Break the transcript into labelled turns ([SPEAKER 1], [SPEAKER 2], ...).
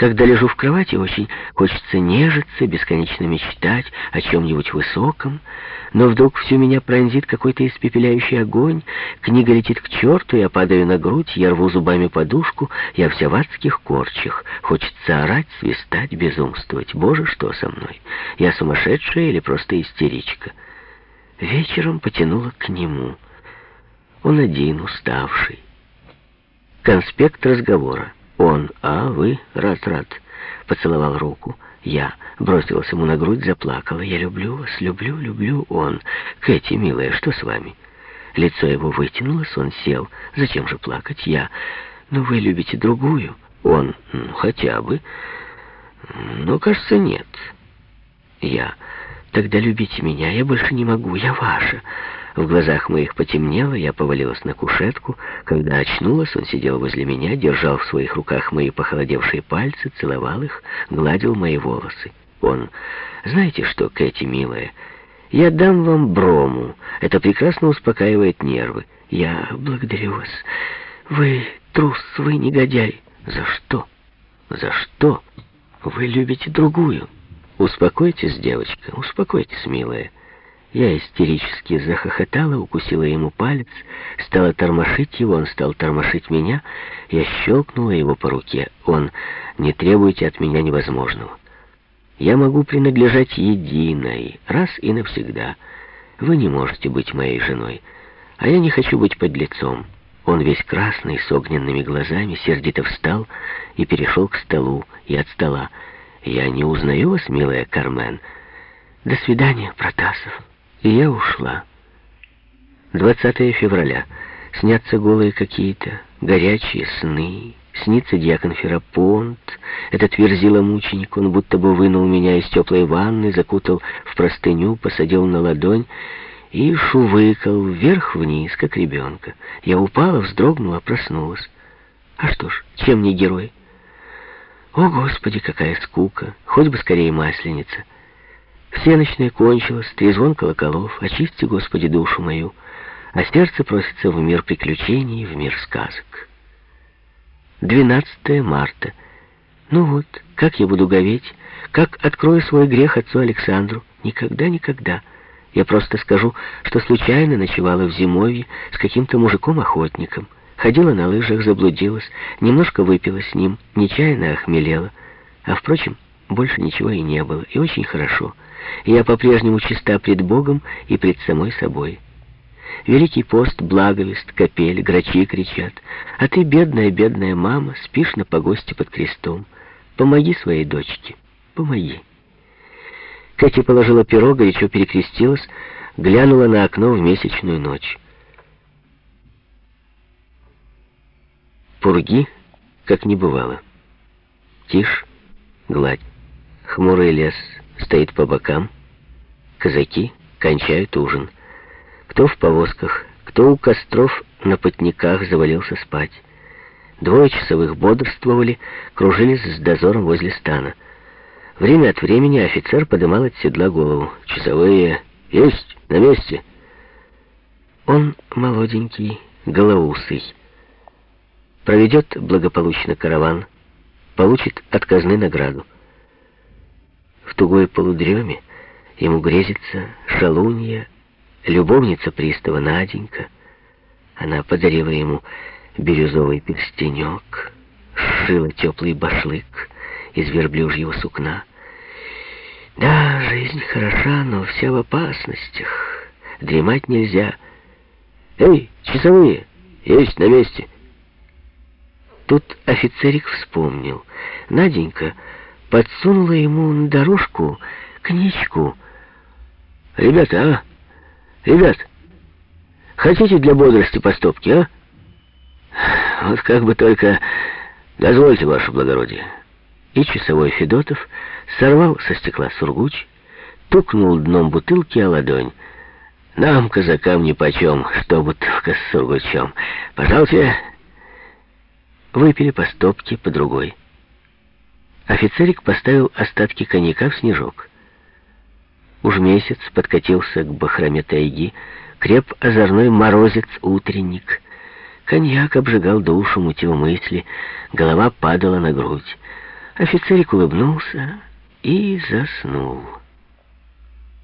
[SPEAKER 1] Когда лежу в кровати, очень хочется нежиться, бесконечно мечтать о чем-нибудь высоком, но вдруг всю меня пронзит какой-то испепеляющий огонь, книга летит к черту, я падаю на грудь, я рву зубами подушку, я вся в адских корчах. Хочется орать, свистать, безумствовать. Боже, что со мной? Я сумасшедшая или просто истеричка? Вечером потянула к нему. Он один, уставший. Конспект разговора. Он, а вы, рад-рад, поцеловал руку. Я бросилась ему на грудь, заплакала. Я люблю вас, люблю, люблю. Он, Кэти, милая, что с вами? Лицо его вытянулось, он сел. Зачем же плакать? Я, ну вы любите другую. Он, ну хотя бы. Но, кажется, нет. Я, тогда любите меня, я больше не могу, я ваша. В глазах моих потемнело, я повалилась на кушетку. Когда очнулась, он сидел возле меня, держал в своих руках мои похолодевшие пальцы, целовал их, гладил мои волосы. Он, знаете что, Кэти, милая, я дам вам брому. Это прекрасно успокаивает нервы. Я благодарю вас. Вы трус, вы негодяй. За что? За что? Вы любите другую. Успокойтесь, девочка, успокойтесь, милая. Я истерически захохотала, укусила ему палец, стала тормошить его, он стал тормошить меня. Я щелкнула его по руке. Он, не требуйте от меня невозможного. Я могу принадлежать единой, раз и навсегда. Вы не можете быть моей женой, а я не хочу быть под лицом. Он весь красный, с огненными глазами, сердито встал и перешел к столу и от стола. «Я не узнаю вас, милая Кармен. До свидания, Протасов». И я ушла. 20 февраля. Снятся голые какие-то горячие сны. Снится дьякон Ферапонт. Этот верзила мученик, он будто бы вынул меня из теплой ванны, закутал в простыню, посадил на ладонь и шувыкал вверх-вниз, как ребенка. Я упала, вздрогнула, проснулась. А что ж, чем не герой? О, Господи, какая скука! Хоть бы скорее масленица. Всеночная кончилась, трезвон колоколов, очисти, Господи, душу мою, а сердце просится в мир приключений, в мир сказок. 12 марта. Ну вот, как я буду говеть, как открою свой грех отцу Александру? Никогда, никогда. Я просто скажу, что случайно ночевала в зимовье с каким-то мужиком-охотником. Ходила на лыжах, заблудилась, немножко выпила с ним, нечаянно охмелела. А, впрочем, больше ничего и не было, и очень хорошо. Я по-прежнему чиста пред Богом и пред самой собой. Великий пост, благовест, капель, грачи кричат. А ты, бедная, бедная мама, спишь на погосте под крестом. Помоги своей дочке, помоги. Кэти положила перо, горячо перекрестилась, глянула на окно в месячную ночь. Пурги, как не бывало. Тишь, гладь, хмурый лес — стоит по бокам. Казаки кончают ужин. Кто в повозках, кто у костров на потниках завалился спать. Двое часовых бодрствовали, кружились с дозором возле стана. Время от времени офицер подымал от седла голову. «Часовые! Есть! На месте!» Он молоденький, голоусый. Проведет благополучно караван, получит отказную награду. В тугой полудреме ему грезится шалунья, любовница пристава Наденька. Она подарила ему бирюзовый перстенек, сшила теплый башлык из верблюжьего сукна. Да, жизнь хороша, но вся в опасностях. Дремать нельзя. «Эй, часовые, есть на месте!» Тут офицерик вспомнил. Наденька подсунула ему на дорожку книжку. «Ребята, а? Ребят, хотите для бодрости по а? Вот как бы только... Дозвольте, ваше благородие». И часовой Федотов сорвал со стекла сургуч, тукнул дном бутылки о ладонь. «Нам, казакам, нипочем, что бутылка с сургучом. Пожалуйте». Выпили по стопке, по другой. Офицерик поставил остатки коньяка в снежок. Уж месяц подкатился к бахроме тайги, креп озорной морозец-утренник. Коньяк обжигал душу, мутил мысли, голова падала на грудь. Офицерик улыбнулся и заснул.